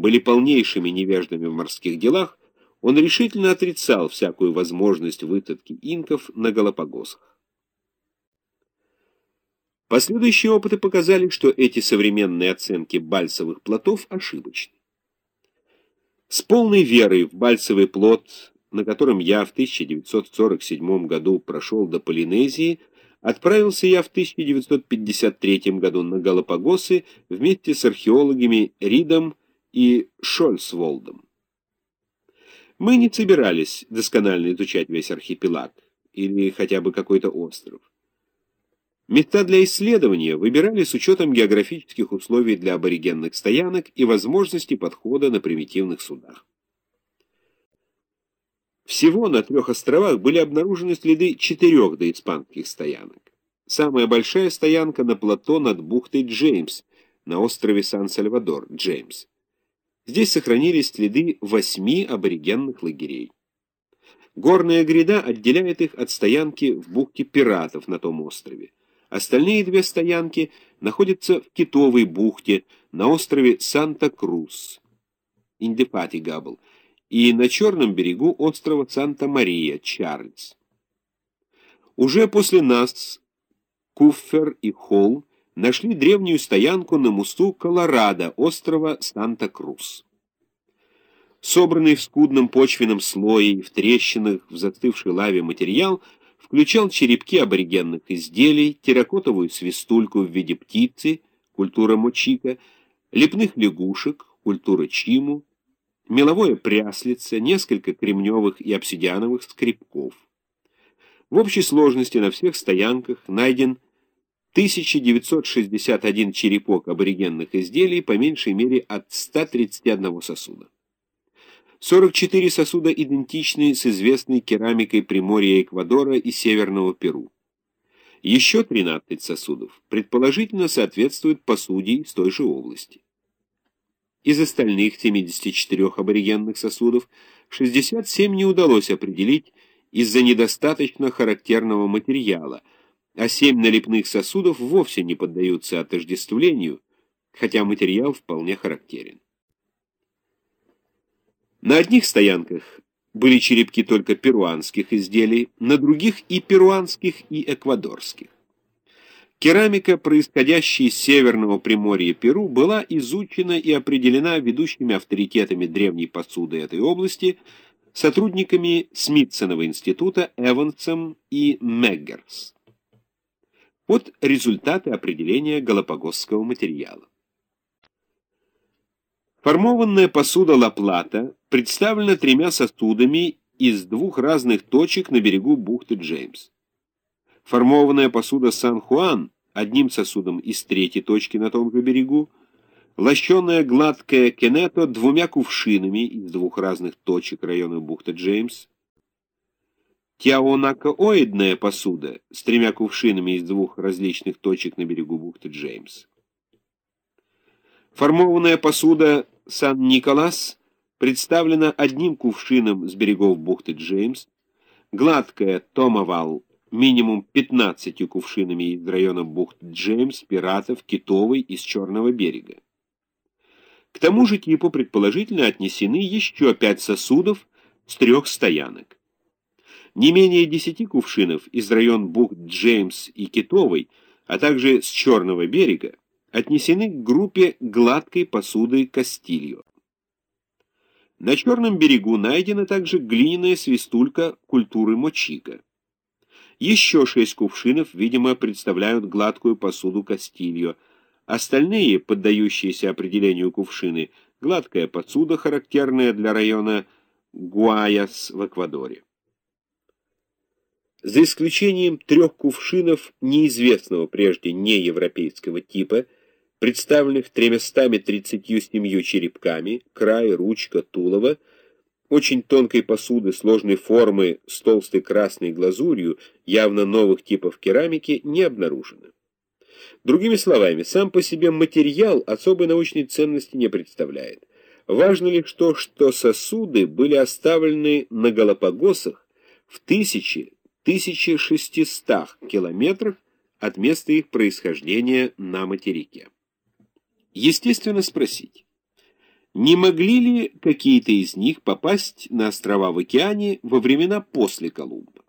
были полнейшими невеждами в морских делах, он решительно отрицал всякую возможность высадки инков на Галапагосах. Последующие опыты показали, что эти современные оценки бальсовых плотов ошибочны. С полной верой в бальсовый плот, на котором я в 1947 году прошел до Полинезии, отправился я в 1953 году на Галапагосы вместе с археологами Ридом и Шольцволдом. Мы не собирались досконально изучать весь архипелаг или хотя бы какой-то остров. Места для исследования выбирали с учетом географических условий для аборигенных стоянок и возможности подхода на примитивных судах. Всего на трех островах были обнаружены следы четырех доиспанских стоянок. Самая большая стоянка на плато над бухтой Джеймс, на острове Сан-Сальвадор, Джеймс. Здесь сохранились следы восьми аборигенных лагерей. Горная гряда отделяет их от стоянки в бухте пиратов на том острове. Остальные две стоянки находятся в Китовой бухте на острове Санта-Крус, Индефатигабл, и на черном берегу острова Санта-Мария, Чарльз. Уже после нас Куффер и Холл нашли древнюю стоянку на мосту Колорадо, острова Санта-Крус. Собранный в скудном почвенном слое в трещинах в застывшей лаве материал – включал черепки аборигенных изделий, терракотовую свистульку в виде птицы, культура мочика, лепных лягушек, культура чиму, меловое пряслице, несколько кремневых и обсидиановых скребков. В общей сложности на всех стоянках найден 1961 черепок аборигенных изделий по меньшей мере от 131 сосуда. 44 сосуда идентичны с известной керамикой Приморья Эквадора и Северного Перу. Еще 13 сосудов предположительно соответствуют посуде из той же области. Из остальных 74 аборигенных сосудов 67 не удалось определить из-за недостаточно характерного материала, а 7 налепных сосудов вовсе не поддаются отождествлению, хотя материал вполне характерен. На одних стоянках были черепки только перуанских изделий, на других и перуанских, и эквадорских. Керамика, происходящая из северного приморья Перу, была изучена и определена ведущими авторитетами древней посуды этой области, сотрудниками Смитсонова института Эвансом и Меггерс. Вот результаты определения галапагосского материала. Формованная посуда Ла-Плата представлена тремя сосудами из двух разных точек на берегу бухты Джеймс. Формованная посуда Сан-Хуан одним сосудом из третьей точки на том же берегу, лощеная гладкая Кенето двумя кувшинами из двух разных точек района бухты Джеймс, Тиаонакоидная посуда с тремя кувшинами из двух различных точек на берегу бухты Джеймс. Формованная посуда Сан-Николас представлена одним кувшином с берегов бухты Джеймс, гладкая Томовал минимум 15 кувшинами из района бухты Джеймс, пиратов, китовой из Черного берега. К тому же типу предположительно отнесены еще пять сосудов с трех стоянок. Не менее десяти кувшинов из района бухт Джеймс и Китовой, а также с Черного берега, отнесены к группе гладкой посуды Кастильо. На Черном берегу найдена также глиняная свистулька культуры мочика. Еще шесть кувшинов, видимо, представляют гладкую посуду Кастильо. Остальные, поддающиеся определению кувшины, гладкая посуда, характерная для района Гуаяс в Эквадоре. За исключением трех кувшинов неизвестного прежде неевропейского типа – представленных тремястами тридцатью семью черепками, край, ручка, тулово, очень тонкой посуды сложной формы с толстой красной глазурью, явно новых типов керамики, не обнаружено. Другими словами, сам по себе материал особой научной ценности не представляет. Важно лишь то, что сосуды были оставлены на Галапагосах в тысячи, 1600 километрах от места их происхождения на материке. Естественно спросить, Не могли ли какие-то из них попасть на острова в океане во времена после Колумба?